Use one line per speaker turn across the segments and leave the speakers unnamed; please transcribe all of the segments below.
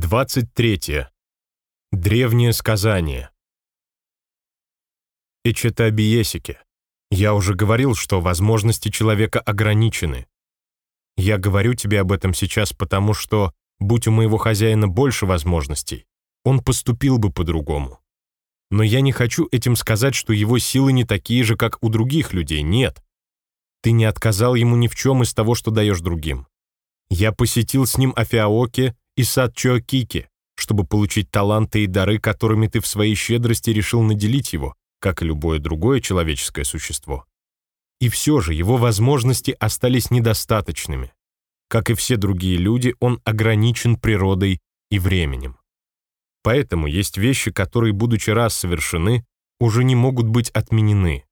23. Древнее сказание. Эчетабиесики. Я уже говорил, что возможности человека ограничены. Я говорю тебе об этом сейчас потому, что, будь у моего хозяина больше возможностей, он поступил бы по-другому. Но я не хочу этим сказать, что его силы не такие же, как у других людей, нет. Ты не отказал ему ни в чем из того, что даешь другим. Я посетил с ним Афиаоке и сад Чоакики, чтобы получить таланты и дары, которыми ты в своей щедрости решил наделить его, как и любое другое человеческое существо. И все же его возможности остались недостаточными. Как и все другие люди, он ограничен природой и временем. Поэтому есть вещи, которые, будучи раз совершены, уже не могут быть отменены.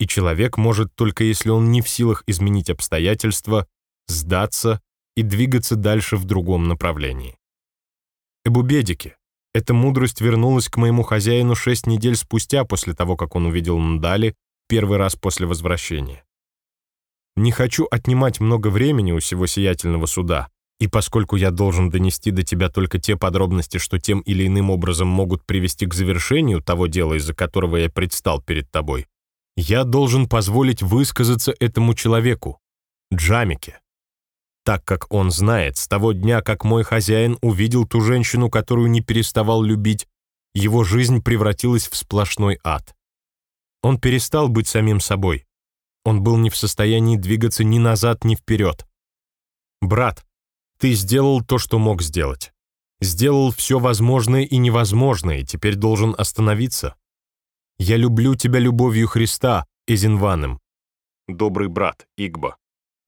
И человек может только если он не в силах изменить обстоятельства, сдаться и двигаться дальше в другом направлении. Эбубедики. Эта мудрость вернулась к моему хозяину шесть недель спустя после того, как он увидел Мдали первый раз после возвращения. Не хочу отнимать много времени у всего сиятельного суда, и поскольку я должен донести до тебя только те подробности, что тем или иным образом могут привести к завершению того дела, из-за которого я предстал перед тобой, я должен позволить высказаться этому человеку, Джамике так как он знает, с того дня, как мой хозяин увидел ту женщину, которую не переставал любить, его жизнь превратилась в сплошной ад. Он перестал быть самим собой. Он был не в состоянии двигаться ни назад, ни вперед. «Брат, ты сделал то, что мог сделать. Сделал все возможное и невозможное, и теперь должен остановиться. Я люблю тебя любовью Христа, Эзинваном. Добрый брат, Игба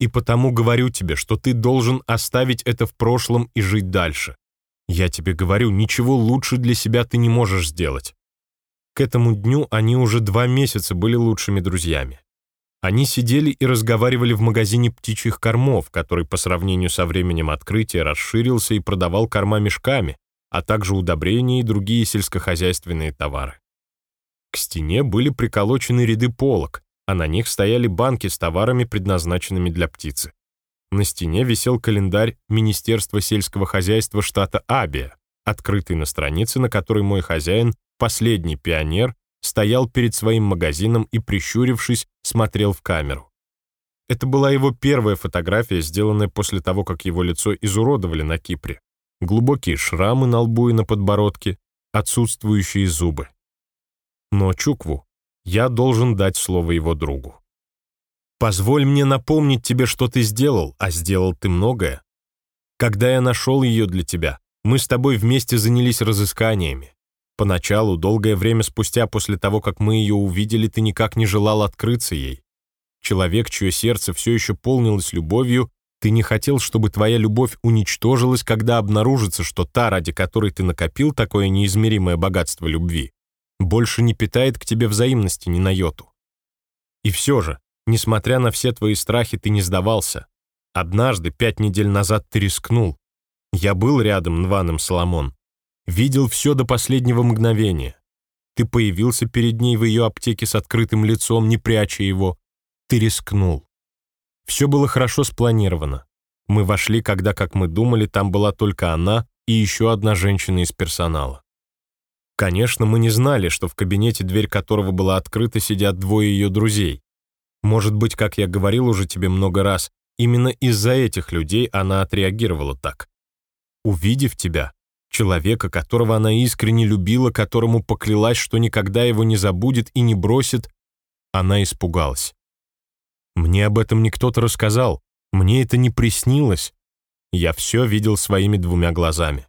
и потому говорю тебе, что ты должен оставить это в прошлом и жить дальше. Я тебе говорю, ничего лучше для себя ты не можешь сделать. К этому дню они уже два месяца были лучшими друзьями. Они сидели и разговаривали в магазине птичьих кормов, который по сравнению со временем открытия расширился и продавал корма мешками, а также удобрения и другие сельскохозяйственные товары. К стене были приколочены ряды полок, а на них стояли банки с товарами, предназначенными для птицы. На стене висел календарь Министерства сельского хозяйства штата Абия, открытый на странице, на которой мой хозяин, последний пионер, стоял перед своим магазином и, прищурившись, смотрел в камеру. Это была его первая фотография, сделанная после того, как его лицо изуродовали на Кипре. Глубокие шрамы на лбу и на подбородке, отсутствующие зубы. Но Чукву я должен дать слово его другу. Позволь мне напомнить тебе, что ты сделал, а сделал ты многое. Когда я нашел ее для тебя, мы с тобой вместе занялись разысканиями. Поначалу, долгое время спустя после того, как мы ее увидели, ты никак не желал открыться ей. Человек, чье сердце все еще полнилось любовью, ты не хотел, чтобы твоя любовь уничтожилась, когда обнаружится, что та, ради которой ты накопил такое неизмеримое богатство любви, больше не питает к тебе взаимности ни на йоту. И все же, несмотря на все твои страхи, ты не сдавался. Однажды, пять недель назад, ты рискнул. Я был рядом, Нваном Соломон. Видел все до последнего мгновения. Ты появился перед ней в ее аптеке с открытым лицом, не пряча его. Ты рискнул. Все было хорошо спланировано. Мы вошли, когда, как мы думали, там была только она и еще одна женщина из персонала. Конечно, мы не знали, что в кабинете, дверь которого была открыта, сидят двое ее друзей. Может быть, как я говорил уже тебе много раз, именно из-за этих людей она отреагировала так. Увидев тебя, человека, которого она искренне любила, которому поклялась, что никогда его не забудет и не бросит, она испугалась. Мне об этом не кто-то рассказал, мне это не приснилось. Я все видел своими двумя глазами.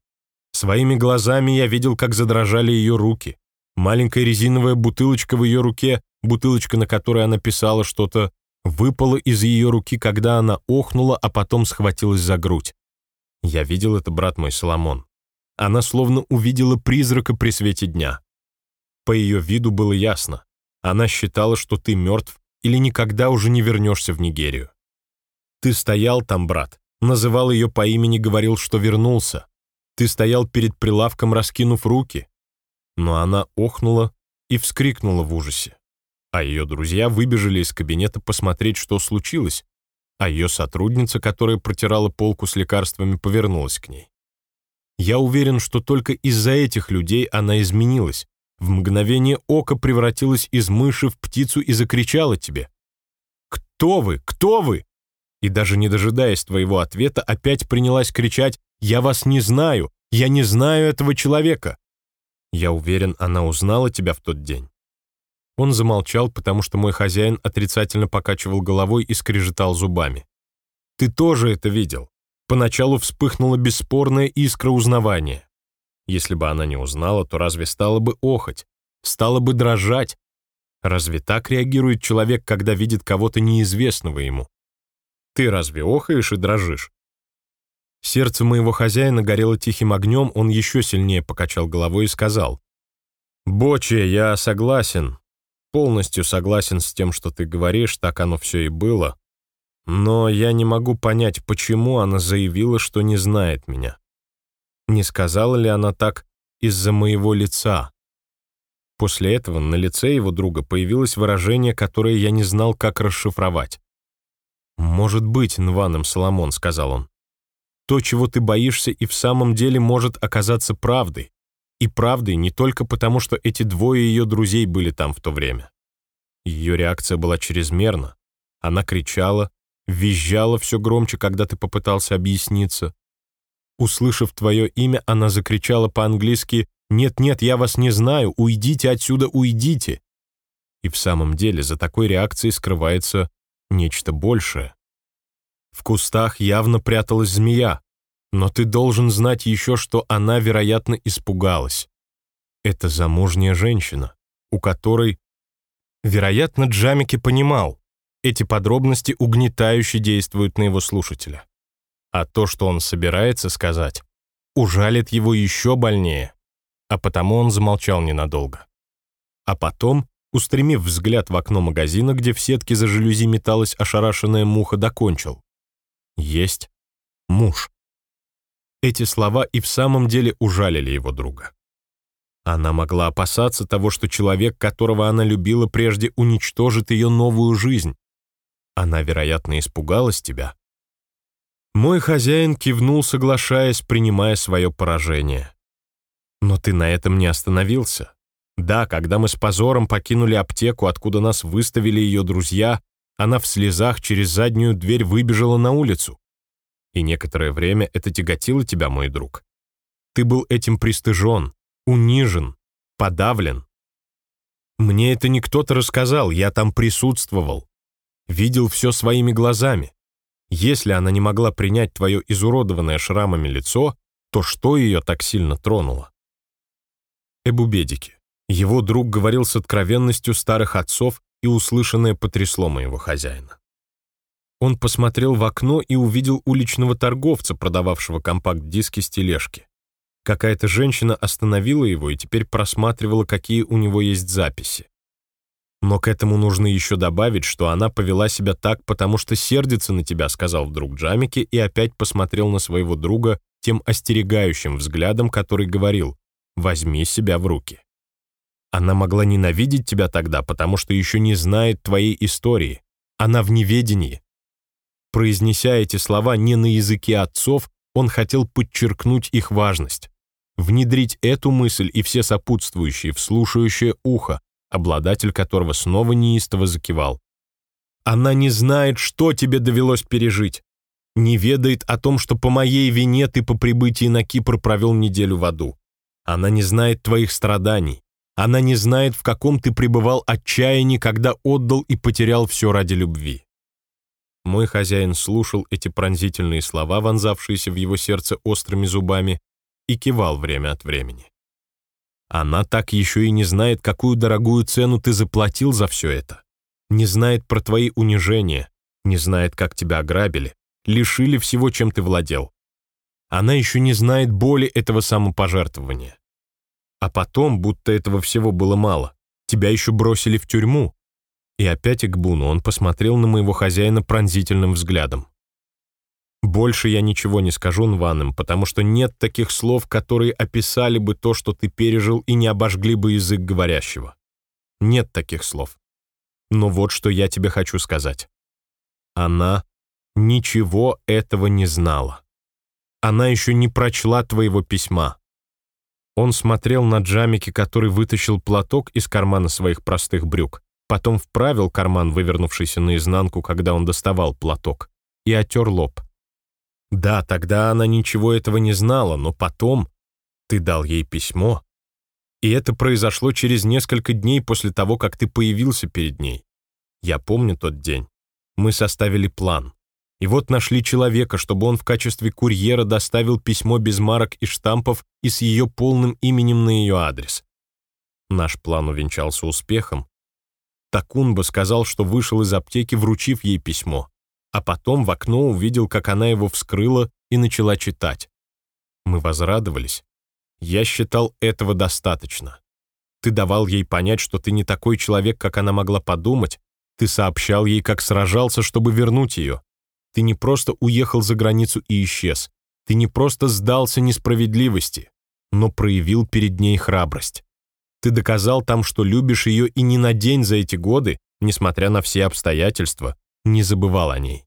Своими глазами я видел, как задрожали ее руки. Маленькая резиновая бутылочка в ее руке, бутылочка, на которой она писала что-то, выпала из ее руки, когда она охнула, а потом схватилась за грудь. Я видел это, брат мой Соломон. Она словно увидела призрака при свете дня. По ее виду было ясно. Она считала, что ты мертв или никогда уже не вернешься в Нигерию. Ты стоял там, брат, называл ее по имени, говорил, что вернулся. Ты стоял перед прилавком, раскинув руки. Но она охнула и вскрикнула в ужасе. А ее друзья выбежали из кабинета посмотреть, что случилось, а ее сотрудница, которая протирала полку с лекарствами, повернулась к ней. Я уверен, что только из-за этих людей она изменилась. В мгновение ока превратилась из мыши в птицу и закричала тебе. «Кто вы? Кто вы?» И даже не дожидаясь твоего ответа, опять принялась кричать «Я вас не знаю! Я не знаю этого человека!» Я уверен, она узнала тебя в тот день. Он замолчал, потому что мой хозяин отрицательно покачивал головой и скрежетал зубами. «Ты тоже это видел. Поначалу вспыхнула бесспорная искра узнавания. Если бы она не узнала, то разве стала бы охоть? Стала бы дрожать? Разве так реагирует человек, когда видит кого-то неизвестного ему? Ты разве охаешь и дрожишь? Сердце моего хозяина горело тихим огнем, он еще сильнее покачал головой и сказал. «Бочи, я согласен, полностью согласен с тем, что ты говоришь, так оно все и было. Но я не могу понять, почему она заявила, что не знает меня. Не сказала ли она так из-за моего лица? После этого на лице его друга появилось выражение, которое я не знал, как расшифровать. «Может быть, Нваном Соломон», — сказал он. «То, чего ты боишься, и в самом деле может оказаться правдой. И правдой не только потому, что эти двое ее друзей были там в то время. Ее реакция была чрезмерна. Она кричала, визжала все громче, когда ты попытался объясниться. Услышав твое имя, она закричала по-английски «Нет-нет, я вас не знаю, уйдите отсюда, уйдите!» И в самом деле за такой реакцией скрывается нечто большее. В кустах явно пряталась змея, но ты должен знать еще, что она, вероятно, испугалась. Это замужняя женщина, у которой... Вероятно, Джамики понимал, эти подробности угнетающе действуют на его слушателя. А то, что он собирается сказать, ужалит его еще больнее. А потому он замолчал ненадолго. А потом, устремив взгляд в окно магазина, где в сетке за жалюзи металась ошарашенная муха, докончил. Есть муж. Эти слова и в самом деле ужалили его друга. Она могла опасаться того, что человек, которого она любила прежде, уничтожит ее новую жизнь. Она, вероятно, испугалась тебя. Мой хозяин кивнул, соглашаясь, принимая свое поражение. Но ты на этом не остановился. Да, когда мы с позором покинули аптеку, откуда нас выставили ее друзья, она в слезах через заднюю дверь выбежала на улицу и некоторое время это тяготило тебя, мой друг. Ты был этим пристыжен, унижен, подавлен. Мне это не кто-то рассказал, я там присутствовал. Видел все своими глазами. Если она не могла принять твое изуродованное шрамами лицо, то что ее так сильно тронуло? Эбубедики. Его друг говорил с откровенностью старых отцов, и услышанное потрясло моего хозяина. Он посмотрел в окно и увидел уличного торговца, продававшего компакт-диски с тележки. Какая-то женщина остановила его и теперь просматривала, какие у него есть записи. Но к этому нужно еще добавить, что она повела себя так, потому что сердится на тебя, сказал вдруг Джамики и опять посмотрел на своего друга тем остерегающим взглядом, который говорил «возьми себя в руки». Она могла ненавидеть тебя тогда, потому что еще не знает твоей истории. Она в неведении. Произнеся эти слова не на языке отцов, он хотел подчеркнуть их важность, внедрить эту мысль и все сопутствующие в слушающее ухо, обладатель которого снова неистово закивал. «Она не знает, что тебе довелось пережить. Не ведает о том, что по моей вине ты по прибытии на Кипр провел неделю в аду. Она не знает твоих страданий. Она не знает, в каком ты пребывал отчаянии, когда отдал и потерял все ради любви. Мой хозяин слушал эти пронзительные слова, вонзавшиеся в его сердце острыми зубами, и кивал время от времени. Она так еще и не знает, какую дорогую цену ты заплатил за все это. Не знает про твои унижения, не знает, как тебя ограбили, лишили всего, чем ты владел. Она еще не знает боли этого самопожертвования. А потом, будто этого всего было мало, тебя еще бросили в тюрьму, и опять Игбуну он посмотрел на моего хозяина пронзительным взглядом. «Больше я ничего не скажу Нваным, потому что нет таких слов, которые описали бы то, что ты пережил, и не обожгли бы язык говорящего. Нет таких слов. Но вот что я тебе хочу сказать. Она ничего этого не знала. Она еще не прочла твоего письма». Он смотрел на Джамики, который вытащил платок из кармана своих простых брюк, потом вправил карман, вывернувшийся наизнанку, когда он доставал платок, и отер лоб. «Да, тогда она ничего этого не знала, но потом ты дал ей письмо, и это произошло через несколько дней после того, как ты появился перед ней. Я помню тот день. Мы составили план. И вот нашли человека, чтобы он в качестве курьера доставил письмо без марок и штампов и с ее полным именем на ее адрес. Наш план увенчался успехом. Такунба сказал, что вышел из аптеки, вручив ей письмо, а потом в окно увидел, как она его вскрыла и начала читать. Мы возрадовались. Я считал этого достаточно. Ты давал ей понять, что ты не такой человек, как она могла подумать. Ты сообщал ей, как сражался, чтобы вернуть ее. Ты не просто уехал за границу и исчез. Ты не просто сдался несправедливости, но проявил перед ней храбрость. Ты доказал там, что любишь ее и ни на день за эти годы, несмотря на все обстоятельства, не забывал о ней.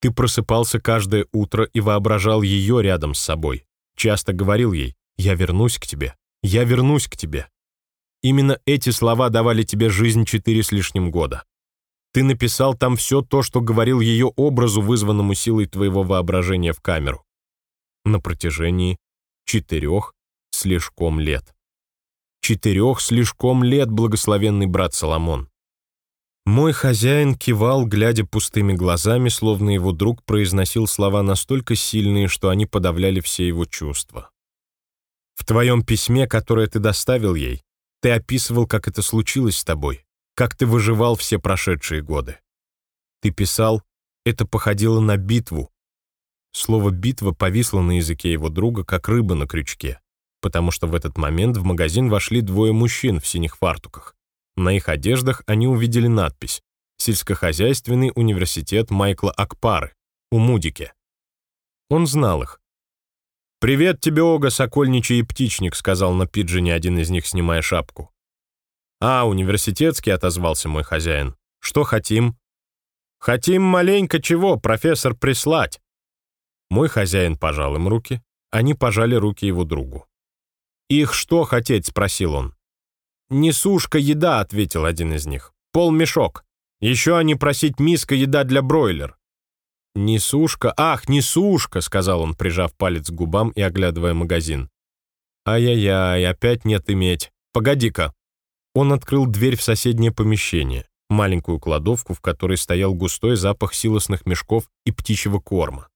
Ты просыпался каждое утро и воображал ее рядом с собой. Часто говорил ей «Я вернусь к тебе, я вернусь к тебе». Именно эти слова давали тебе жизнь четыре с лишним года. Ты написал там все то, что говорил ее образу, вызванному силой твоего воображения в камеру. На протяжении четырех слишком лет. Четырех слишком лет, благословенный брат Соломон. Мой хозяин кивал, глядя пустыми глазами, словно его друг произносил слова настолько сильные, что они подавляли все его чувства. В твоем письме, которое ты доставил ей, ты описывал, как это случилось с тобой, как ты выживал все прошедшие годы. Ты писал, это походило на битву. Слово «битва» повисло на языке его друга, как рыба на крючке, потому что в этот момент в магазин вошли двое мужчин в синих фартуках. На их одеждах они увидели надпись «Сельскохозяйственный университет Майкла Акпары» у Мудике. Он знал их, «Привет тебе, Ога, сокольничий и птичник», — сказал на пиджине один из них, снимая шапку. «А, университетский», — отозвался мой хозяин. «Что хотим?» «Хотим маленько чего, профессор, прислать». Мой хозяин пожал им руки, они пожали руки его другу. «Их что хотеть?» — спросил он. «Несушка еда», — ответил один из них. «Полмешок. Еще они просить миска еда для бройлер. «Несушка! Ах, несушка!» — сказал он, прижав палец к губам и оглядывая магазин. «Ай-яй-яй, опять нет иметь. Погоди-ка!» Он открыл дверь в соседнее помещение, маленькую кладовку, в которой стоял густой запах силосных мешков и птичьего корма.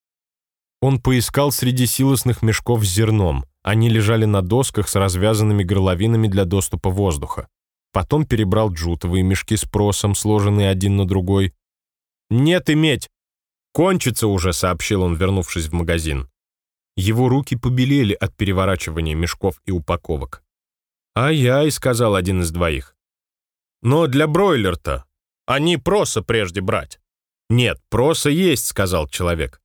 Он поискал среди силосных мешков с зерном. Они лежали на досках с развязанными горловинами для доступа воздуха. Потом перебрал джутовые мешки с просом, сложенные один на другой. «Нет иметь! «Кончится уже», — сообщил он, вернувшись в магазин. Его руки побелели от переворачивания мешков и упаковок. «Ай-яй», — сказал один из двоих. «Но для бройлер-то они проса прежде брать». «Нет, проса есть», — сказал человек.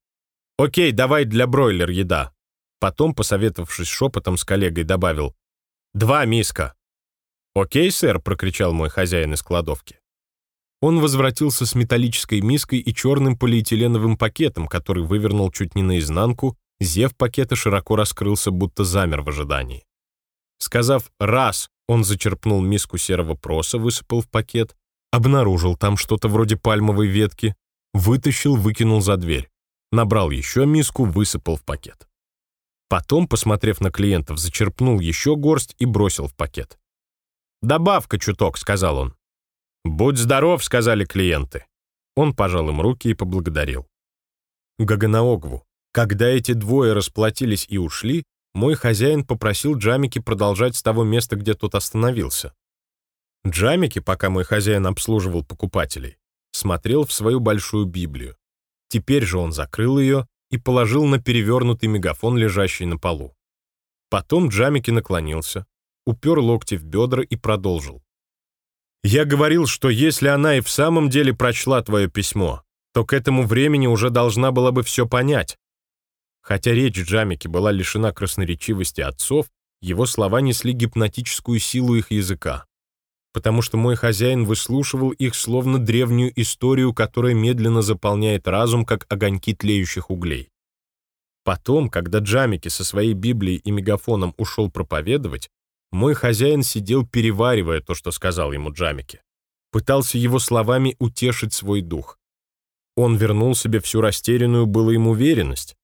«Окей, давай для бройлер еда». Потом, посоветовавшись шепотом с коллегой, добавил. «Два миска». «Окей, сэр», — прокричал мой хозяин из кладовки. Он возвратился с металлической миской и черным полиэтиленовым пакетом, который вывернул чуть не наизнанку, зев пакета широко раскрылся, будто замер в ожидании. Сказав «раз», он зачерпнул миску серого проса, высыпал в пакет, обнаружил там что-то вроде пальмовой ветки, вытащил, выкинул за дверь, набрал еще миску, высыпал в пакет. Потом, посмотрев на клиентов, зачерпнул еще горсть и бросил в пакет. «Добавка чуток», — сказал он. «Будь здоров», — сказали клиенты. Он пожал им руки и поблагодарил. Гаганаогву. Когда эти двое расплатились и ушли, мой хозяин попросил Джамики продолжать с того места, где тот остановился. Джамики, пока мой хозяин обслуживал покупателей, смотрел в свою большую Библию. Теперь же он закрыл ее и положил на перевернутый мегафон, лежащий на полу. Потом Джамики наклонился, упер локти в бедра и продолжил. Я говорил, что если она и в самом деле прочла твое письмо, то к этому времени уже должна была бы все понять. Хотя речь Джамики была лишена красноречивости отцов, его слова несли гипнотическую силу их языка. Потому что мой хозяин выслушивал их словно древнюю историю, которая медленно заполняет разум, как огоньки тлеющих углей. Потом, когда Джамики со своей Библией и мегафоном ушел проповедовать, мой хозяин сидел, переваривая то, что сказал ему Джамики. Пытался его словами утешить свой дух. Он вернул себе всю растерянную было им уверенность.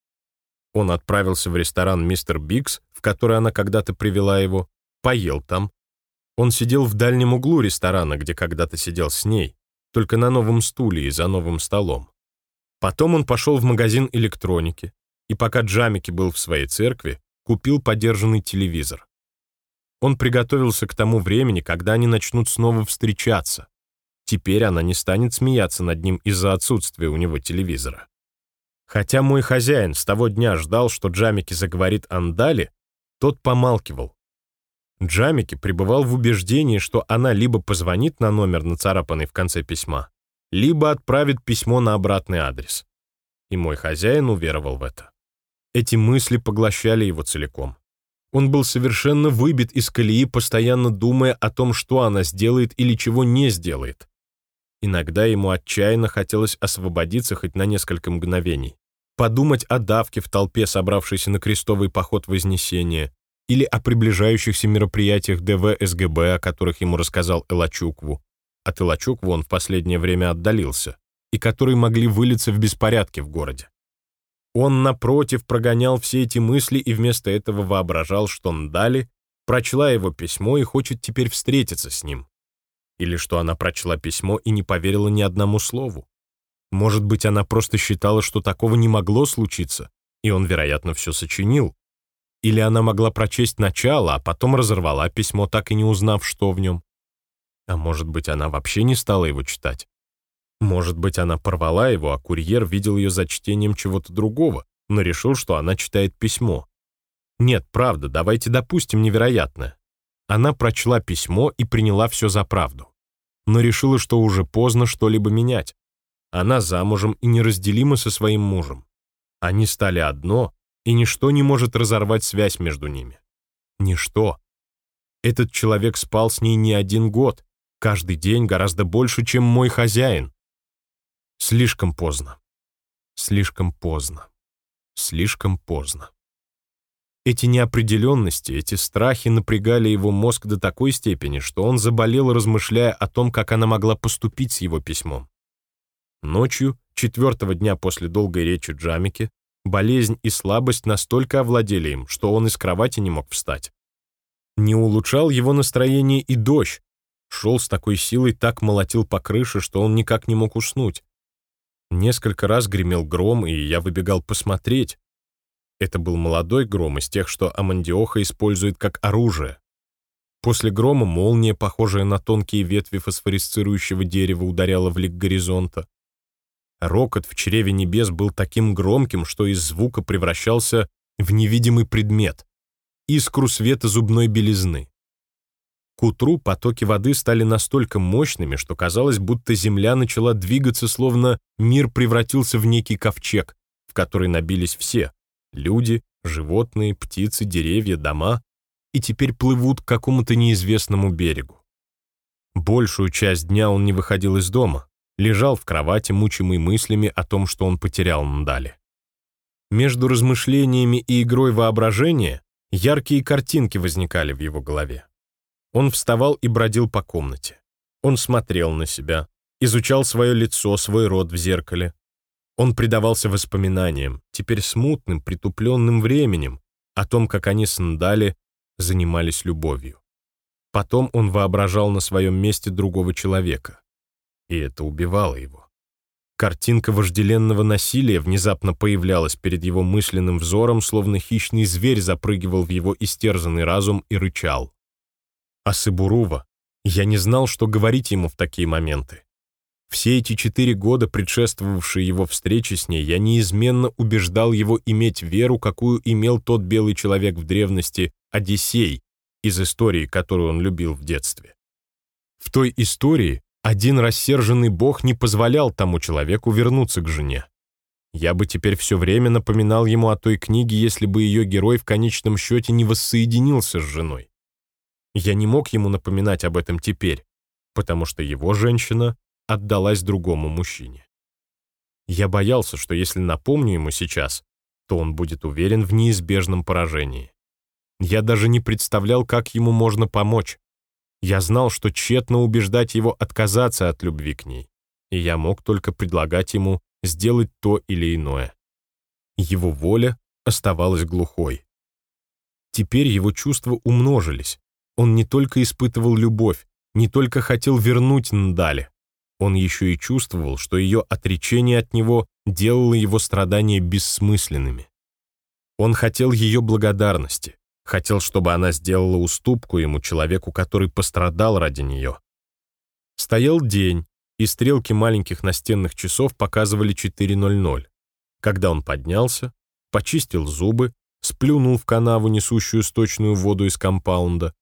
Он отправился в ресторан «Мистер Бикс», в который она когда-то привела его, поел там. Он сидел в дальнем углу ресторана, где когда-то сидел с ней, только на новом стуле и за новым столом. Потом он пошел в магазин электроники, и пока Джамики был в своей церкви, купил подержанный телевизор. Он приготовился к тому времени, когда они начнут снова встречаться. Теперь она не станет смеяться над ним из-за отсутствия у него телевизора. Хотя мой хозяин с того дня ждал, что Джамики заговорит Андали, тот помалкивал. Джамики пребывал в убеждении, что она либо позвонит на номер, нацарапанный в конце письма, либо отправит письмо на обратный адрес. И мой хозяин уверовал в это. Эти мысли поглощали его целиком. Он был совершенно выбит из колеи, постоянно думая о том, что она сделает или чего не сделает. Иногда ему отчаянно хотелось освободиться хоть на несколько мгновений, подумать о давке в толпе, собравшейся на крестовый поход Вознесения, или о приближающихся мероприятиях ДВ СГБ, о которых ему рассказал Элачукву. От Элачукву он в последнее время отдалился, и которые могли вылиться в беспорядки в городе. Он, напротив, прогонял все эти мысли и вместо этого воображал, что Ндали прочла его письмо и хочет теперь встретиться с ним. Или что она прочла письмо и не поверила ни одному слову. Может быть, она просто считала, что такого не могло случиться, и он, вероятно, все сочинил. Или она могла прочесть начало, а потом разорвала письмо, так и не узнав, что в нем. А может быть, она вообще не стала его читать. Может быть, она порвала его, а курьер видел ее за чтением чего-то другого, но решил, что она читает письмо. Нет, правда, давайте допустим невероятное. Она прочла письмо и приняла все за правду. Но решила, что уже поздно что-либо менять. Она замужем и неразделима со своим мужем. Они стали одно, и ничто не может разорвать связь между ними. Ничто. Этот человек спал с ней не один год, каждый день гораздо больше, чем мой хозяин. Слишком поздно. Слишком поздно. Слишком поздно. Эти неопределенности, эти страхи напрягали его мозг до такой степени, что он заболел, размышляя о том, как она могла поступить с его письмом. Ночью, четвертого дня после долгой речи Джамики, болезнь и слабость настолько овладели им, что он из кровати не мог встать. Не улучшал его настроение и дождь. Шел с такой силой, так молотил по крыше, что он никак не мог уснуть. Несколько раз гремел гром, и я выбегал посмотреть, это был молодой гром из тех, что Амандиоха использует как оружие. После грома молния, похожая на тонкие ветви фосфорисцирующего дерева, ударяла в лик горизонта. Рокот в чреве небес был таким громким, что из звука превращался в невидимый предмет — искру света зубной белизны. К утру потоки воды стали настолько мощными, что казалось, будто земля начала двигаться, словно мир превратился в некий ковчег, в который набились все Люди, животные, птицы, деревья, дома и теперь плывут к какому-то неизвестному берегу. Большую часть дня он не выходил из дома, лежал в кровати, мучимый мыслями о том, что он потерял Ндали. Между размышлениями и игрой воображения яркие картинки возникали в его голове. Он вставал и бродил по комнате. Он смотрел на себя, изучал свое лицо, свой рот в зеркале, он предавался воспоминаниям, теперь смутным, притупленным временем, о том, как они с Ндали занимались любовью. Потом он воображал на своем месте другого человека. И это убивало его. Картинка вожделенного насилия внезапно появлялась перед его мысленным взором, словно хищный зверь запрыгивал в его истерзанный разум и рычал. А Сыбурува, я не знал, что говорить ему в такие моменты. Все эти четыре года, предшествовавшие его встрече с ней, я неизменно убеждал его иметь веру, какую имел тот белый человек в древности, Одиссей, из истории, которую он любил в детстве. В той истории один рассерженный бог не позволял тому человеку вернуться к жене. Я бы теперь все время напоминал ему о той книге, если бы ее герой в конечном счете не воссоединился с женой. Я не мог ему напоминать об этом теперь, потому что его женщина отдалась другому мужчине. Я боялся, что если напомню ему сейчас, то он будет уверен в неизбежном поражении. Я даже не представлял, как ему можно помочь. Я знал, что тщетно убеждать его отказаться от любви к ней, и я мог только предлагать ему сделать то или иное. Его воля оставалась глухой. Теперь его чувства умножились. Он не только испытывал любовь, не только хотел вернуть Ндали, он еще и чувствовал, что ее отречение от него делало его страдания бессмысленными. Он хотел ее благодарности, Хотел, чтобы она сделала уступку ему, человеку, который пострадал ради нее. Стоял день, и стрелки маленьких настенных часов показывали 4.00. Когда он поднялся, почистил зубы, сплюнул в канаву, несущую сточную воду из компаунда.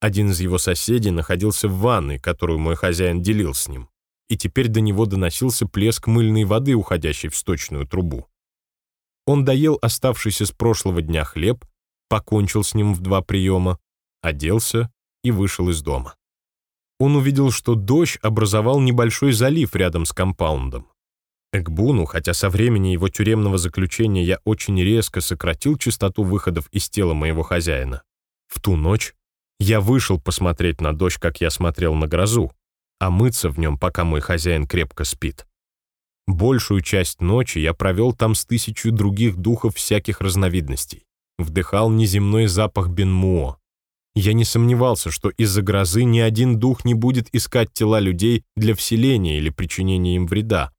Один из его соседей находился в ванной, которую мой хозяин делил с ним, и теперь до него доносился плеск мыльной воды, уходящей в сточную трубу. Он доел оставшийся с прошлого дня хлеб, покончил с ним в два приема, оделся и вышел из дома. Он увидел, что дождь образовал небольшой залив рядом с компаундом. Экбуну, хотя со времени его тюремного заключения я очень резко сократил частоту выходов из тела моего хозяина, в ту ночь я вышел посмотреть на дождь, как я смотрел на грозу, а мыться в нем, пока мой хозяин крепко спит. Большую часть ночи я провел там с тысячу других духов всяких разновидностей вдыхал неземной запах Бенмуо. Я не сомневался, что из-за грозы ни один дух не будет искать тела людей для вселения или причинения им вреда.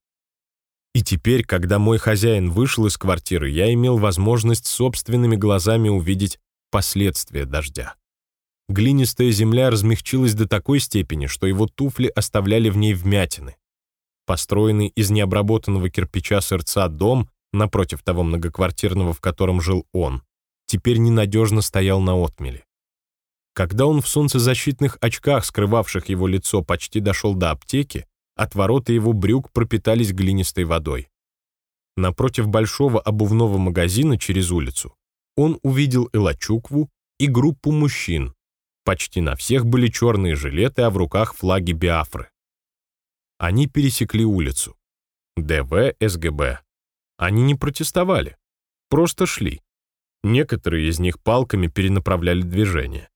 И теперь, когда мой хозяин вышел из квартиры, я имел возможность собственными глазами увидеть последствия дождя. Глинистая земля размягчилась до такой степени, что его туфли оставляли в ней вмятины. Построенный из необработанного кирпича сырца дом, напротив того многоквартирного, в котором жил он, теперь ненадежно стоял на отмеле. Когда он в солнцезащитных очках, скрывавших его лицо, почти дошел до аптеки, отвороты его брюк пропитались глинистой водой. Напротив большого обувного магазина через улицу он увидел Элачукву и группу мужчин. Почти на всех были черные жилеты, а в руках флаги Биафры. Они пересекли улицу. ДВ, СГБ. Они не протестовали, просто шли. Некоторые из них палками перенаправляли движение.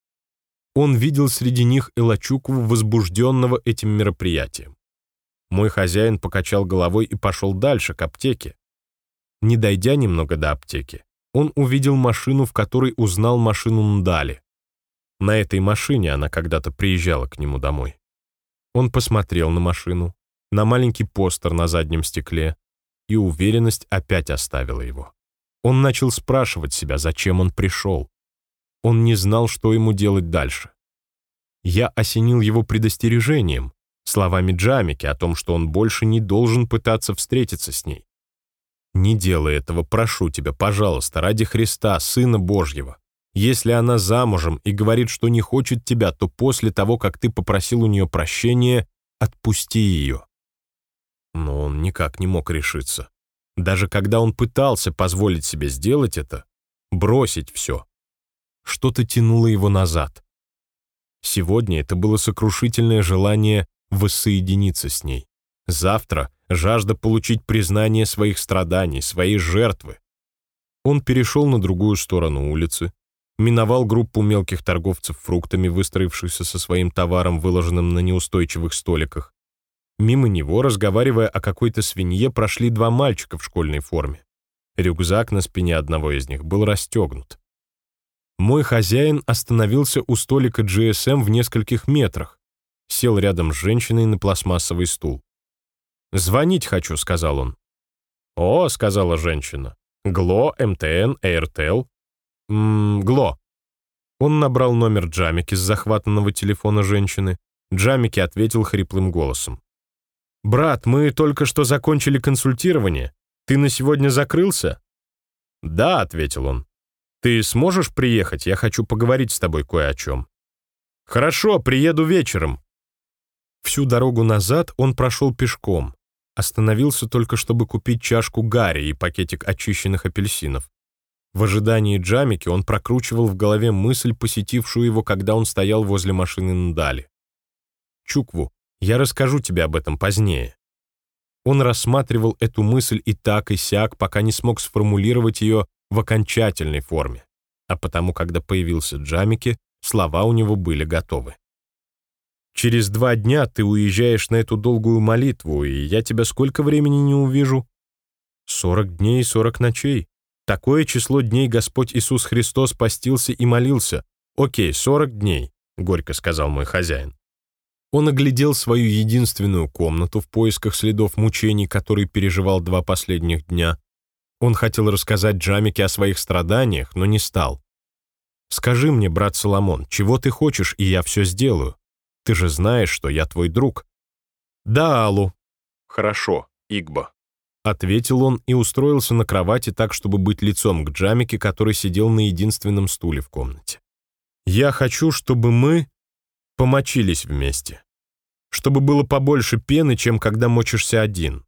Он видел среди них Элачукову, возбужденного этим мероприятием. Мой хозяин покачал головой и пошел дальше, к аптеке. Не дойдя немного до аптеки, он увидел машину, в которой узнал машину Ndали. На этой машине она когда-то приезжала к нему домой. Он посмотрел на машину, на маленький постер на заднем стекле, и уверенность опять оставила его. Он начал спрашивать себя, зачем он пришел. Он не знал, что ему делать дальше. Я осенил его предостережением, словами Джамики о том, что он больше не должен пытаться встретиться с ней. «Не делай этого, прошу тебя, пожалуйста, ради Христа, Сына Божьего. Если она замужем и говорит, что не хочет тебя, то после того, как ты попросил у нее прощения, отпусти ее». Но он никак не мог решиться. Даже когда он пытался позволить себе сделать это, бросить все, что-то тянуло его назад. Сегодня это было сокрушительное желание воссоединиться с ней. Завтра жажда получить признание своих страданий, своей жертвы. Он перешел на другую сторону улицы, миновал группу мелких торговцев фруктами, выстроившихся со своим товаром, выложенным на неустойчивых столиках, Мимо него, разговаривая о какой-то свинье, прошли два мальчика в школьной форме. Рюкзак на спине одного из них был расстегнут. Мой хозяин остановился у столика GSM в нескольких метрах, сел рядом с женщиной на пластмассовый стул. «Звонить хочу», — сказал он. «О», — сказала женщина, — «Гло, МТН, Airtel». «Ммм, Гло». Он набрал номер Джамики с захватанного телефона женщины. Джамики ответил хриплым голосом. «Брат, мы только что закончили консультирование. Ты на сегодня закрылся?» «Да», — ответил он. «Ты сможешь приехать? Я хочу поговорить с тобой кое о чем». «Хорошо, приеду вечером». Всю дорогу назад он прошел пешком. Остановился только, чтобы купить чашку гарри и пакетик очищенных апельсинов. В ожидании Джамики он прокручивал в голове мысль, посетившую его, когда он стоял возле машины Ndали. Чукву, я расскажу тебе об этом позднее». Он рассматривал эту мысль и так, и сяк, пока не смог сформулировать ее в окончательной форме. А потому, когда появился Джамики, слова у него были готовы. «Через два дня ты уезжаешь на эту долгую молитву, и я тебя сколько времени не увижу?» «Сорок дней и сорок ночей. Такое число дней Господь Иисус Христос постился и молился. Окей, сорок дней», — горько сказал мой хозяин. Он оглядел свою единственную комнату в поисках следов мучений, которые переживал два последних дня. Он хотел рассказать Джамике о своих страданиях, но не стал. «Скажи мне, брат Соломон, чего ты хочешь, и я все сделаю. Ты же знаешь, что я твой друг». «Да, Аллу». «Хорошо, Игба», — ответил он и устроился на кровати так, чтобы быть лицом к Джамике, который сидел на единственном стуле в комнате. «Я хочу, чтобы мы помочились вместе. Чтобы было побольше пены, чем когда мочишься один.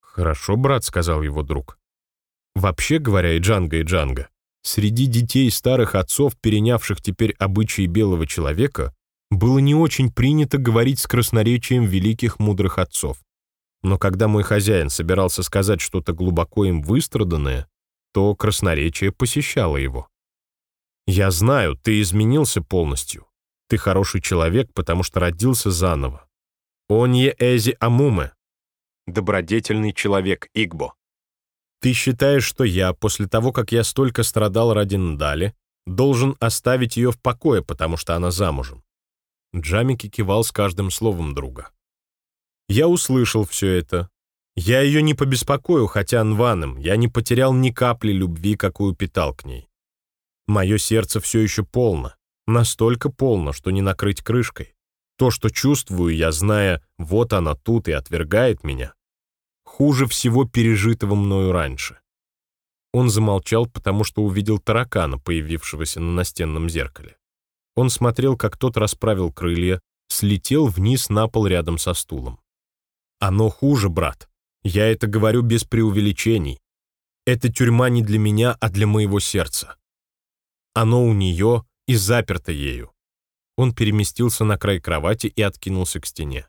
«Хорошо, брат», — сказал его друг. Вообще говоря, и Джанга, и Джанга, среди детей старых отцов, перенявших теперь обычаи белого человека, было не очень принято говорить с красноречием великих мудрых отцов. Но когда мой хозяин собирался сказать что-то глубоко им выстраданное, то красноречие посещало его. «Я знаю, ты изменился полностью. Ты хороший человек, потому что родился заново. Онье Эзи Амуме. Добродетельный человек, Игбо. Ты считаешь, что я, после того, как я столько страдал ради Ндали, должен оставить ее в покое, потому что она замужем?» Джамики кивал с каждым словом друга. «Я услышал все это. Я ее не побеспокою, хотя Нваном, я не потерял ни капли любви, какую питал к ней. Мое сердце все еще полно. Настолько полно, что не накрыть крышкой. То, что чувствую я, зная, вот она тут и отвергает меня, хуже всего пережитого мною раньше. Он замолчал, потому что увидел таракана, появившегося на настенном зеркале. Он смотрел, как тот расправил крылья, слетел вниз на пол рядом со стулом. «Оно хуже, брат. Я это говорю без преувеличений. Эта тюрьма не для меня, а для моего сердца. Оно у нее, и заперто ею. Он переместился на край кровати и откинулся к стене.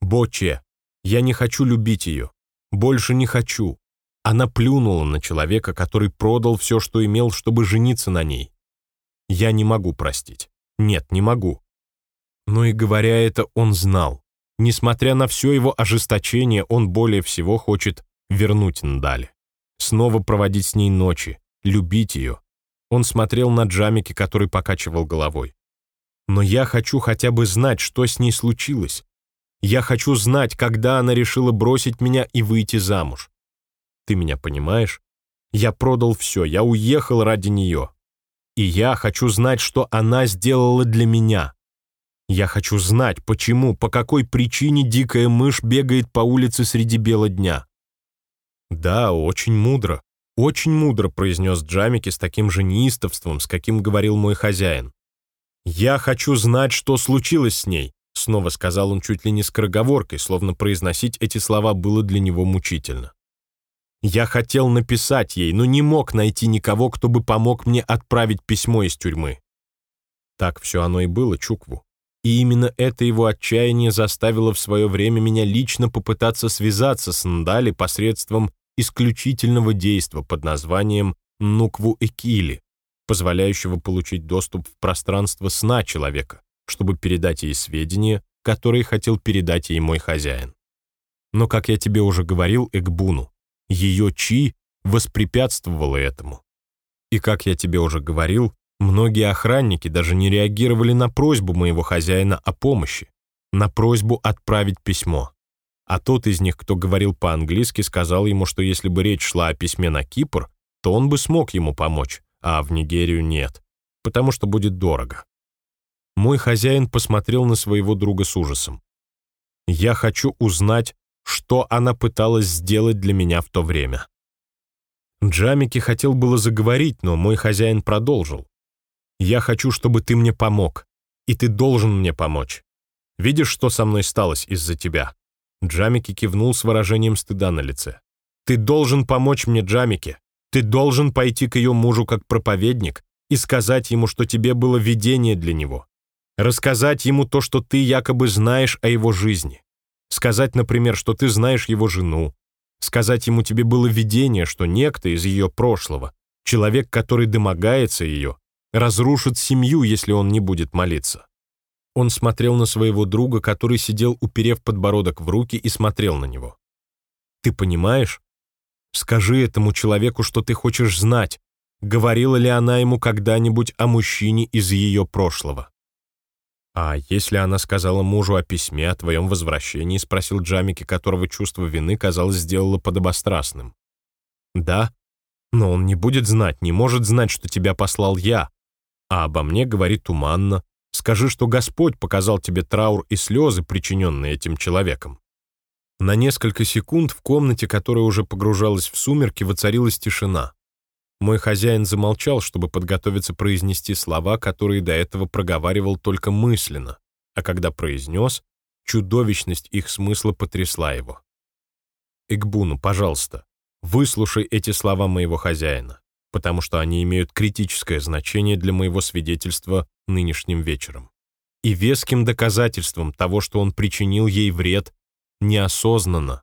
«Боче, я не хочу любить ее. Больше не хочу». Она плюнула на человека, который продал все, что имел, чтобы жениться на ней. Я не могу простить. Нет, не могу. Но и говоря это, он знал. Несмотря на все его ожесточение, он более всего хочет вернуть Ндали. Снова проводить с ней ночи, любить ее, он смотрел на Джамики, который покачивал головой. «Но я хочу хотя бы знать, что с ней случилось. Я хочу знать, когда она решила бросить меня и выйти замуж. Ты меня понимаешь? Я продал все, я уехал ради нее. И я хочу знать, что она сделала для меня. Я хочу знать, почему, по какой причине дикая мышь бегает по улице среди бела дня. Да, очень мудро. «Очень мудро», — произнес Джамики с таким же неистовством, с каким говорил мой хозяин. «Я хочу знать, что случилось с ней», — снова сказал он чуть ли не скороговоркой, словно произносить эти слова было для него мучительно. «Я хотел написать ей, но не мог найти никого, кто бы помог мне отправить письмо из тюрьмы». Так все оно и было Чукву. И именно это его отчаяние заставило в свое время меня лично попытаться связаться с Ндали посредством исключительного действа под названием Нукву-Экили, позволяющего получить доступ в пространство сна человека, чтобы передать ей сведения, которые хотел передать ей мой хозяин. Но, как я тебе уже говорил, Экбуну, ее Чи воспрепятствовала этому. И, как я тебе уже говорил, многие охранники даже не реагировали на просьбу моего хозяина о помощи, на просьбу отправить письмо. А тот из них, кто говорил по-английски, сказал ему, что если бы речь шла о письме на Кипр, то он бы смог ему помочь, а в Нигерию нет, потому что будет дорого. Мой хозяин посмотрел на своего друга с ужасом. «Я хочу узнать, что она пыталась сделать для меня в то время». Джамики хотел было заговорить, но мой хозяин продолжил. «Я хочу, чтобы ты мне помог, и ты должен мне помочь. Видишь, что со мной сталось из-за тебя? Джамики кивнул с выражением стыда на лице. «Ты должен помочь мне, Джамики. Ты должен пойти к ее мужу как проповедник и сказать ему, что тебе было видение для него. Рассказать ему то, что ты якобы знаешь о его жизни. Сказать, например, что ты знаешь его жену. Сказать ему тебе было видение, что некто из ее прошлого, человек, который домогается ее, разрушит семью, если он не будет молиться. Он смотрел на своего друга, который сидел, уперев подбородок в руки, и смотрел на него. «Ты понимаешь? Скажи этому человеку, что ты хочешь знать, говорила ли она ему когда-нибудь о мужчине из ее прошлого. «А если она сказала мужу о письме, о твоем возвращении?» — спросил Джамики, которого чувство вины, казалось, сделало подобострастным. «Да, но он не будет знать, не может знать, что тебя послал я. А обо мне говорит туманно. Скажи, что Господь показал тебе траур и слезы, причиненные этим человеком». На несколько секунд в комнате, которая уже погружалась в сумерки, воцарилась тишина. Мой хозяин замолчал, чтобы подготовиться произнести слова, которые до этого проговаривал только мысленно, а когда произнес, чудовищность их смысла потрясла его. «Игбуну, пожалуйста, выслушай эти слова моего хозяина, потому что они имеют критическое значение для моего свидетельства нынешним вечером и веским доказательством того, что он причинил ей вред неосознанно.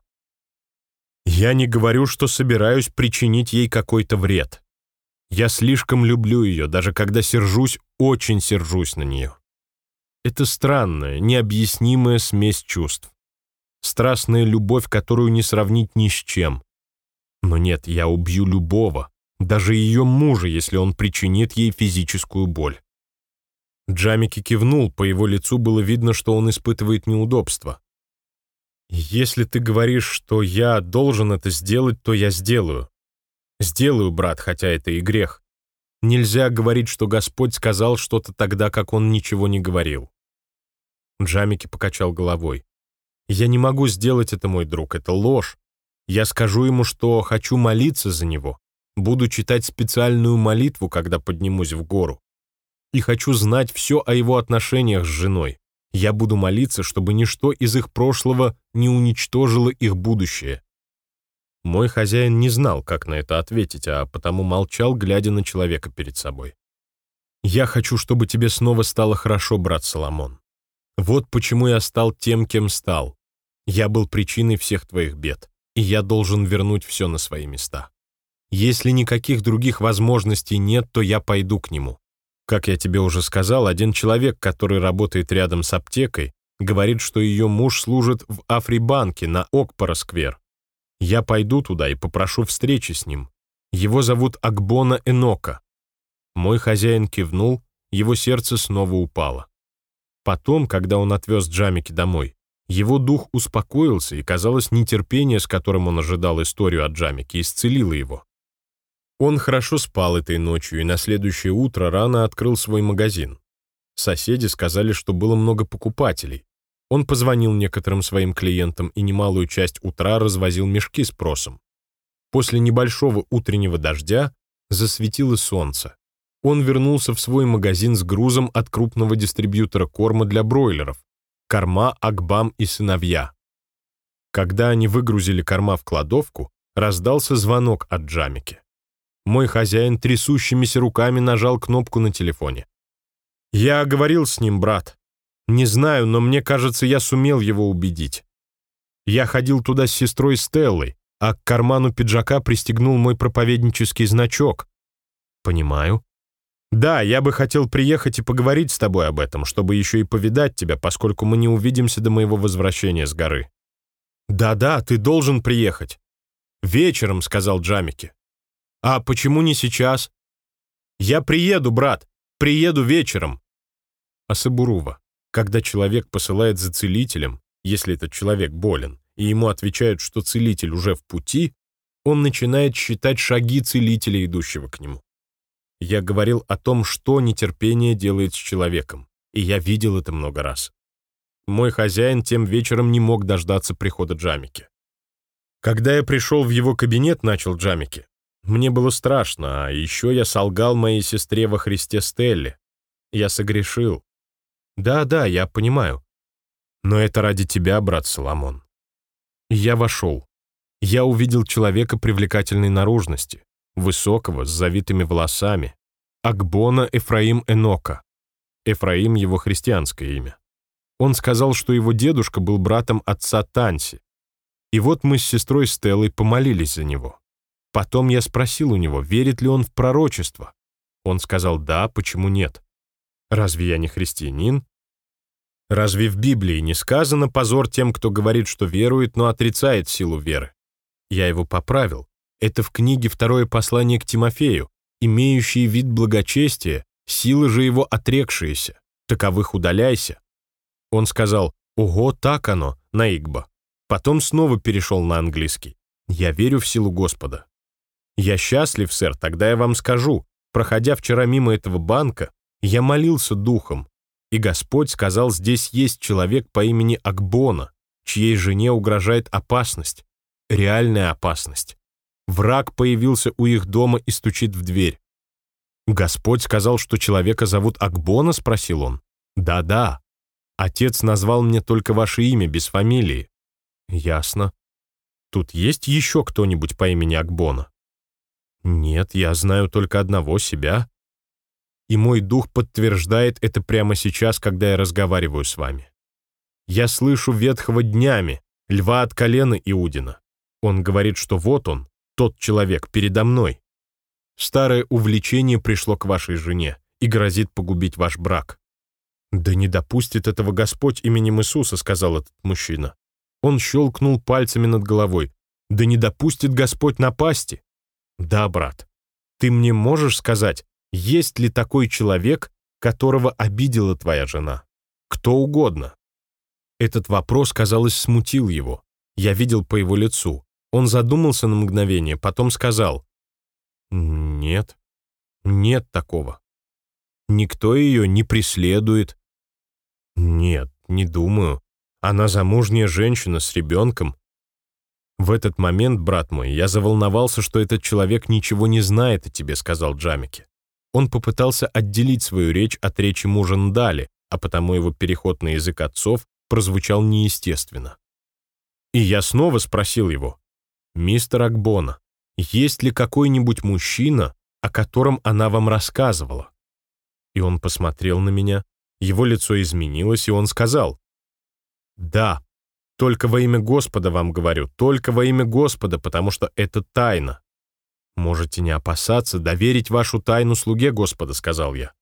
Я не говорю, что собираюсь причинить ей какой-то вред. Я слишком люблю ее, даже когда сержусь, очень сержусь на нее. Это странная, необъяснимая смесь чувств. Страстная любовь, которую не сравнить ни с чем. Но нет, я убью любого, даже ее мужа, если он причинит ей физическую боль. Джамики кивнул, по его лицу было видно, что он испытывает неудобство. «Если ты говоришь, что я должен это сделать, то я сделаю. Сделаю, брат, хотя это и грех. Нельзя говорить, что Господь сказал что-то тогда, как Он ничего не говорил. Джамики покачал головой. «Я не могу сделать это, мой друг, это ложь. Я скажу ему, что хочу молиться за него. Буду читать специальную молитву, когда поднимусь в гору. И хочу знать все о его отношениях с женой. Я буду молиться, чтобы ничто из их прошлого не уничтожило их будущее. Мой хозяин не знал, как на это ответить, а потому молчал, глядя на человека перед собой. «Я хочу, чтобы тебе снова стало хорошо, брат Соломон. Вот почему я стал тем, кем стал. Я был причиной всех твоих бед, и я должен вернуть все на свои места. Если никаких других возможностей нет, то я пойду к нему. Как я тебе уже сказал, один человек, который работает рядом с аптекой, говорит, что ее муж служит в Африбанке на Окпара-сквер. Я пойду туда и попрошу встречи с ним. Его зовут Акбона Энока. Мой хозяин кивнул, его сердце снова упало. Потом, когда он отвез Джамики домой, его дух успокоился, и, казалось, нетерпение, с которым он ожидал историю о Джамике, исцелило его. Он хорошо спал этой ночью и на следующее утро рано открыл свой магазин. Соседи сказали, что было много покупателей, он позвонил некоторым своим клиентам и немалую часть утра развозил мешки с просом. После небольшого утреннего дождя засветило солнце. Он вернулся в свой магазин с грузом от крупного дистрибьютора корма для бройлеров корма Акбам и сыновья. Когда они выгрузили корма в кладовку, раздался звонок от Джамики. Мой хозяин трясущимися руками нажал кнопку на телефоне. «Я говорил с ним, брат. Не знаю, но мне кажется, я сумел его убедить. Я ходил туда с сестрой Стеллой, а к карману пиджака пристегнул мой проповеднический значок. Понимаю. Да, я бы хотел приехать и поговорить с тобой об этом, чтобы еще и повидать тебя, поскольку мы не увидимся до моего возвращения с горы. Да-да, ты должен приехать. Вечером, сказал Джамики. А почему не сейчас? Я приеду, брат, приеду вечером. Асабурува. Когда человек посылает за целителем, если этот человек болен, и ему отвечают, что целитель уже в пути, он начинает считать шаги целителя, идущего к нему. Я говорил о том, что нетерпение делает с человеком, и я видел это много раз. Мой хозяин тем вечером не мог дождаться прихода Джамики. Когда я пришел в его кабинет, начал Джамики, мне было страшно, а еще я солгал моей сестре во Христе Стелле. Я согрешил. Да-да, я понимаю. Но это ради тебя, брат Соломон. Я вошел. Я увидел человека привлекательной наружности, высокого, с завитыми волосами. Акбона Эфраим Энока. Эфраим — его христианское имя. Он сказал, что его дедушка был братом отца Танси. И вот мы с сестрой Стеллой помолились за него. Потом я спросил у него, верит ли он в пророчество. Он сказал «да, почему нет?» Разве я не христианин? Разве в Библии не сказано «позор тем, кто говорит, что верует, но отрицает силу веры»? Я его поправил. Это в книге «Второе послание к Тимофею», имеющие вид благочестия, силы же его отрекшиеся, таковых удаляйся. Он сказал «Ого, так оно», на Игба. Потом снова перешел на английский. «Я верю в силу Господа». «Я счастлив, сэр, тогда я вам скажу. Проходя вчера мимо этого банка, я молился духом, и Господь сказал, здесь есть человек по имени Акбона, чьей жене угрожает опасность, реальная опасность. Враг появился у их дома и стучит в дверь. «Господь сказал, что человека зовут Акбона?» — спросил он. «Да-да. Отец назвал мне только ваше имя, без фамилии». «Ясно. Тут есть еще кто-нибудь по имени Акбона?» «Нет, я знаю только одного себя. И мой дух подтверждает это прямо сейчас, когда я разговариваю с вами. Я слышу ветхого днями, льва от колена Иудина. Он говорит, что вот он, тот человек передо мной. Старое увлечение пришло к вашей жене и грозит погубить ваш брак. «Да не допустит этого Господь именем Иисуса», — сказал этот мужчина. Он щелкнул пальцами над головой. «Да не допустит Господь напасти». «Да, брат. Ты мне можешь сказать, есть ли такой человек, которого обидела твоя жена? Кто угодно». Этот вопрос, казалось, смутил его. Я видел по его лицу. Он задумался на мгновение, потом сказал. «Нет, нет такого. Никто ее не преследует». «Нет, не думаю. Она замужняя женщина с ребенком. «В этот момент, брат мой, я заволновался, что этот человек ничего не знает о тебе», — сказал Джамике. Он попытался отделить свою речь от речи мужа Ndали, а потому его переход на язык отцов прозвучал неестественно. И я снова спросил его, «Мистер Акбона, есть ли какой-нибудь мужчина, о котором она вам рассказывала?» И он посмотрел на меня, его лицо изменилось, и он сказал, «Да, только во имя Господа вам говорю, только во имя Господа, потому что это тайна. Можете не опасаться, доверить вашу тайну слуге Господа, сказал я.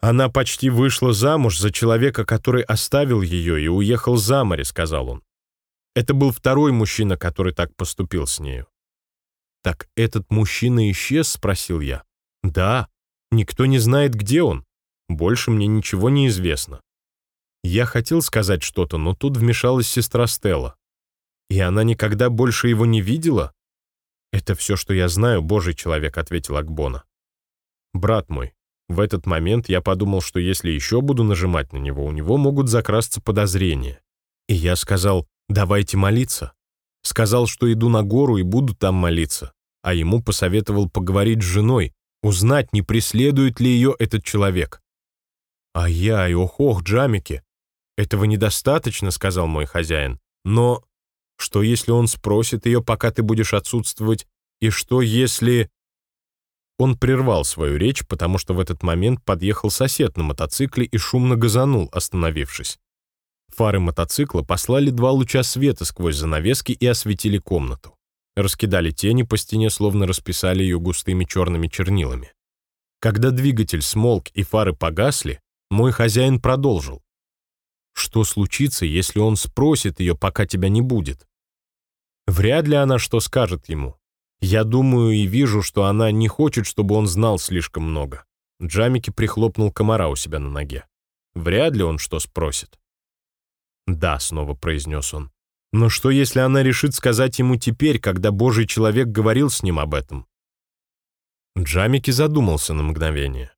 Она почти вышла замуж за человека, который оставил ее и уехал за море, сказал он. Это был второй мужчина, который так поступил с нею. «Так этот мужчина исчез?» — спросил я. «Да. Никто не знает, где он. Больше мне ничего не известно. Я хотел сказать что-то, но тут вмешалась сестра Стелла. И она никогда больше его не видела? Это все, что я знаю, божий человек, ответил Акбона. Брат мой, в этот момент я подумал, что если еще буду нажимать на него, у него могут закрасться подозрения. И я сказал, давайте молиться. Сказал, что иду на гору и буду там молиться, а ему посоветовал поговорить с женой, узнать, не преследует ли ее этот человек. «Ай-яй, ох-ох, Джамики, «Этого недостаточно», — сказал мой хозяин. «Но что, если он спросит ее, пока ты будешь отсутствовать? И что, если...» Он прервал свою речь, потому что в этот момент подъехал сосед на мотоцикле и шумно газанул, остановившись. Фары мотоцикла послали два луча света сквозь занавески и осветили комнату. Раскидали тени по стене, словно расписали ее густыми черными чернилами. Когда двигатель смолк и фары погасли, мой хозяин продолжил. Что случится, если он спросит ее, пока тебя не будет? Вряд ли она что скажет ему. Я думаю и вижу, что она не хочет, чтобы он знал слишком много. Джамики прихлопнул комара у себя на ноге. Вряд ли он что спросит. «Да», — снова произнес он. «Но что, если она решит сказать ему теперь, когда Божий человек говорил с ним об этом?» Джамики задумался на мгновение.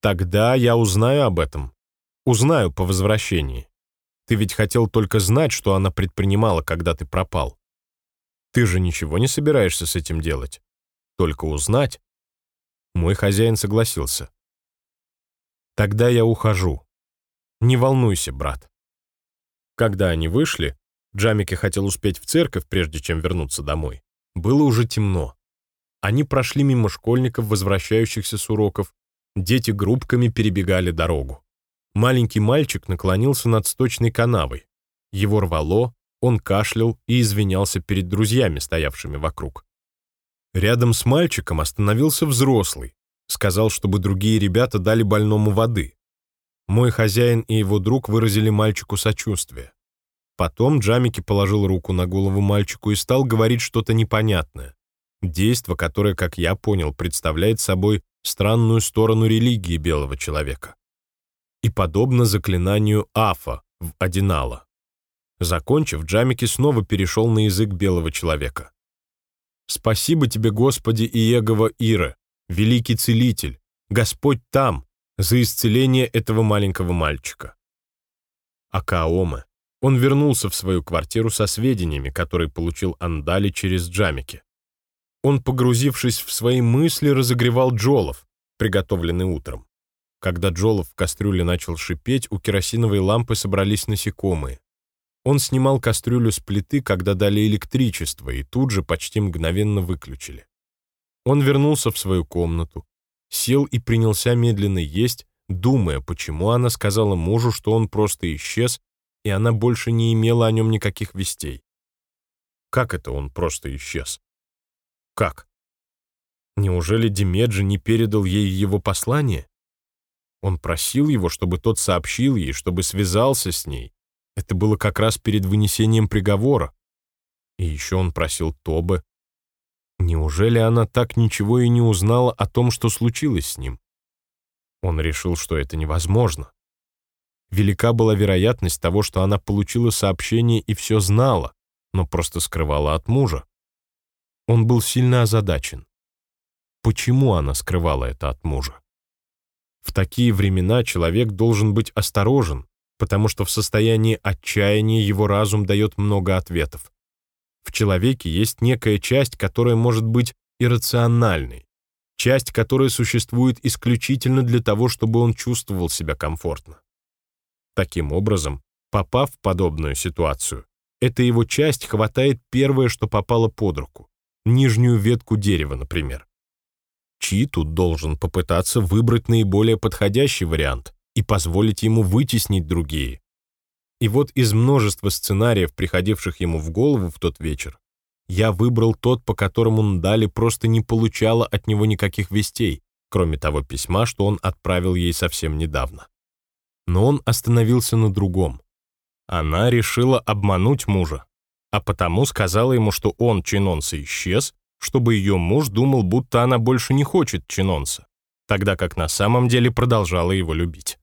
«Тогда я узнаю об этом. Узнаю по возвращении. Ты ведь хотел только знать, что она предпринимала, когда ты пропал. Ты же ничего не собираешься с этим делать. Только узнать. Мой хозяин согласился. Тогда я ухожу. Не волнуйся, брат. Когда они вышли, Джамики хотел успеть в церковь, прежде чем вернуться домой. Было уже темно. Они прошли мимо школьников, возвращающихся с уроков. Дети группками перебегали дорогу. Маленький мальчик наклонился над сточной канавой. Его рвало, он кашлял и извинялся перед друзьями, стоявшими вокруг. Рядом с мальчиком остановился взрослый, сказал, чтобы другие ребята дали больному воды. Мой хозяин и его друг выразили мальчику сочувствие. Потом Джамики положил руку на голову мальчику и стал говорить что-то непонятное. Действо, которое, как я понял, представляет собой странную сторону религии белого человека. И подобно заклинанию Афа в Одинала. Закончив, Джамики снова перешел на язык белого человека. «Спасибо тебе, Господи Иегова Ира, великий целитель, Господь там, за исцеление этого маленького мальчика». Акаоме. Он вернулся в свою квартиру со сведениями, которые получил Андали через Джамики. Он, погрузившись в свои мысли, разогревал джолов, приготовленный утром. Когда джолов в кастрюле начал шипеть, у керосиновой лампы собрались насекомые. Он снимал кастрюлю с плиты, когда дали электричество, и тут же почти мгновенно выключили. Он вернулся в свою комнату, сел и принялся медленно есть, думая, почему она сказала мужу, что он просто исчез, и она больше не имела о нем никаких вестей. Как это он просто исчез? Как? Неужели Демеджи не передал ей его послание? Он просил его, чтобы тот сообщил ей, чтобы связался с ней. Это было как раз перед вынесением приговора. И еще он просил Тобы. Неужели она так ничего и не узнала о том, что случилось с ним? Он решил, что это невозможно. Велика была вероятность того, что она получила сообщение и все знала, но просто скрывала от мужа. Он был сильно озадачен. Почему она скрывала это от мужа? В такие времена человек должен быть осторожен, потому что в состоянии отчаяния его разум дает много ответов. В человеке есть некая часть, которая может быть иррациональной, часть, которая существует исключительно для того, чтобы он чувствовал себя комфортно. Таким образом, попав в подобную ситуацию, эта его часть хватает первое, что попало под руку, нижнюю ветку дерева, например. Чи тут должен попытаться выбрать наиболее подходящий вариант и позволить ему вытеснить другие. И вот из множества сценариев, приходивших ему в голову в тот вечер, я выбрал тот, по которому Ндали просто не получала от него никаких вестей, кроме того письма, что он отправил ей совсем недавно но он остановился на другом. Она решила обмануть мужа, а потому сказала ему, что он, Чинонса, исчез, чтобы ее муж думал, будто она больше не хочет Чинонса, тогда как на самом деле продолжала его любить.